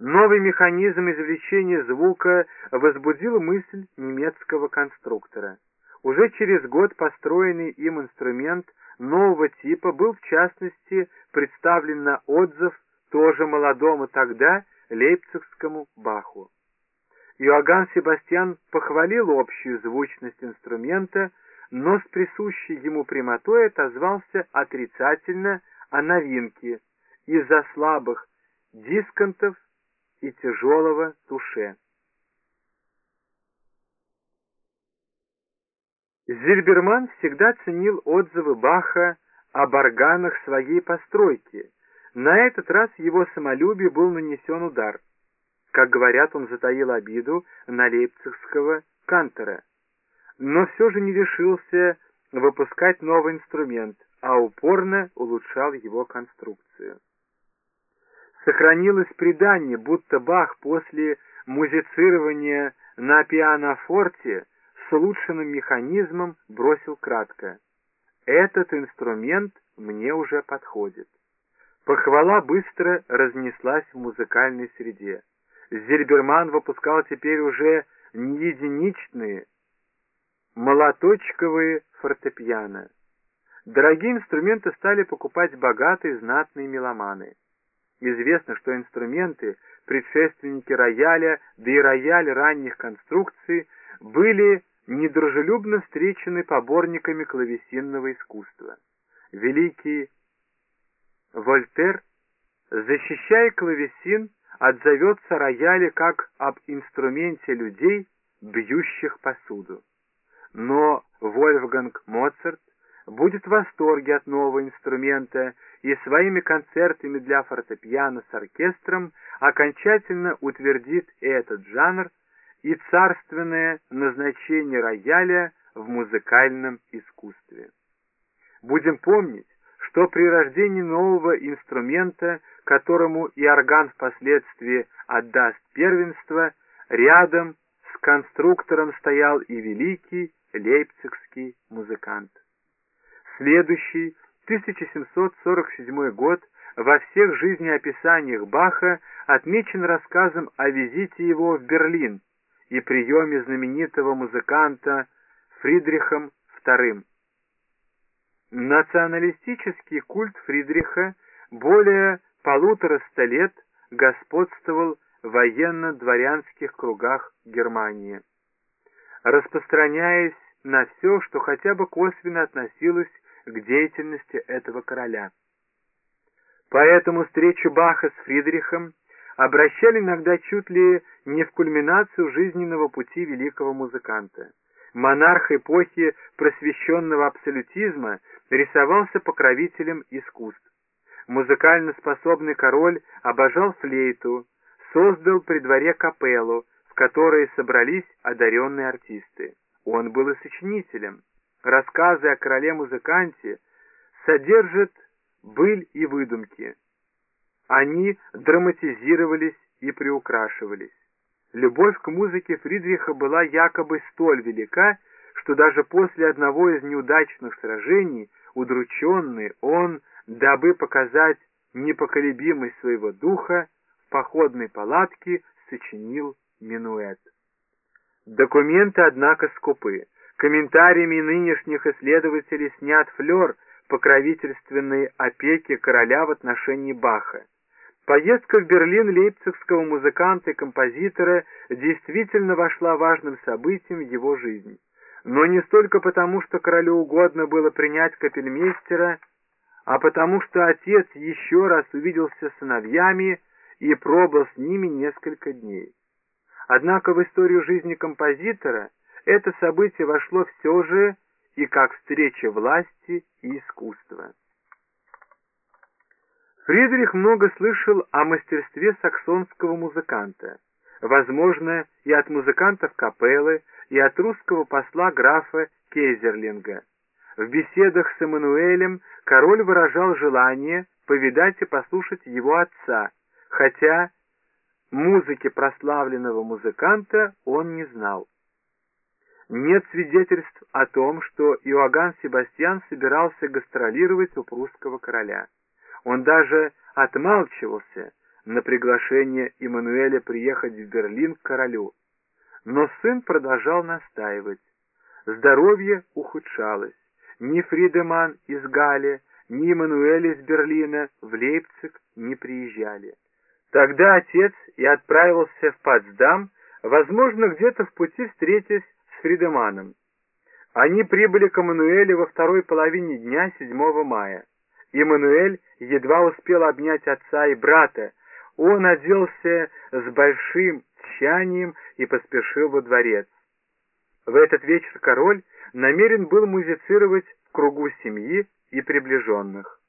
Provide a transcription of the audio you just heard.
Новый механизм извлечения звука возбудил мысль немецкого конструктора. Уже через год построенный им инструмент нового типа был в частности представлен на отзыв тоже молодому тогда лейпцигскому Баху. Иоганн Себастьян похвалил общую звучность инструмента, но с присущей ему прямотой отозвался отрицательно о новинке из-за слабых дисконтов и тяжелого туше. Зильберман всегда ценил отзывы Баха об органах своей постройки. На этот раз его самолюбию был нанесен удар. Как говорят, он затаил обиду на лейпцигского кантора. Но все же не решился выпускать новый инструмент, а упорно улучшал его конструкцию. Сохранилось предание, будто Бах после музицирования на пианофорте с улучшенным механизмом бросил кратко. «Этот инструмент мне уже подходит». Похвала быстро разнеслась в музыкальной среде. Зильберман выпускал теперь уже не единичные, молоточковые фортепиано. Дорогие инструменты стали покупать богатые знатные меломаны. Известно, что инструменты, предшественники рояля, да и рояль ранних конструкций, были недружелюбно встречены поборниками клавесинного искусства. Великий Вольтер, защищая клавесин, отзовется рояле как об инструменте людей, бьющих посуду. Но Вольфганг Моцарт будет в восторге от нового инструмента и своими концертами для фортепиано с оркестром окончательно утвердит этот жанр и царственное назначение рояля в музыкальном искусстве. Будем помнить, что при рождении нового инструмента, которому и орган впоследствии отдаст первенство, рядом с конструктором стоял и великий лейпцигский музыкант. Следующий, 1747 год, во всех жизнеописаниях Баха отмечен рассказом о визите его в Берлин и приеме знаменитого музыканта Фридрихом II. Националистический культ Фридриха более полутора ста лет господствовал в военно-дворянских кругах Германии, распространяясь на все, что хотя бы косвенно относилось к деятельности этого короля. Поэтому встречу Баха с Фридрихом обращали иногда чуть ли не в кульминацию жизненного пути великого музыканта. Монарх эпохи просвещенного абсолютизма рисовался покровителем искусств. Музыкально способный король обожал флейту, создал при дворе капеллу, в которой собрались одаренные артисты. Он был и сочинителем рассказы о короле-музыканте содержат быль и выдумки. Они драматизировались и приукрашивались. Любовь к музыке Фридриха была якобы столь велика, что даже после одного из неудачных сражений, удрученный, он, дабы показать непоколебимость своего духа, в походной палатке сочинил минуэт. Документы, однако, скупы. Комментариями нынешних исследователей снят флер покровительственной опеки короля в отношении Баха. Поездка в Берлин лейпцигского музыканта и композитора действительно вошла важным событием в его жизнь. Но не столько потому, что королю угодно было принять капельмейстера, а потому что отец еще раз увиделся с сыновьями и пробыл с ними несколько дней. Однако в историю жизни композитора – это событие вошло все же и как встреча власти и искусства. Фридрих много слышал о мастерстве саксонского музыканта, возможно, и от музыкантов капеллы, и от русского посла графа Кейзерлинга. В беседах с Эммануэлем король выражал желание повидать и послушать его отца, хотя музыки прославленного музыканта он не знал. Нет свидетельств о том, что Иоганн Себастьян собирался гастролировать у прусского короля. Он даже отмалчивался, на приглашение Иммануэля приехать в Берлин к королю. Но сын продолжал настаивать. Здоровье ухудшалось. Ни Фридеман из Гале, ни Иммануэль из Берлина в Лейпциг не приезжали. Тогда отец и отправился в Потсдам, возможно, где-то в пути встретясь Фридеманом. Они прибыли к Эммануэлю во второй половине дня 7 мая. Иммануэль едва успел обнять отца и брата. Он оделся с большим тщанием и поспешил во дворец. В этот вечер король намерен был музицировать в кругу семьи и приближенных.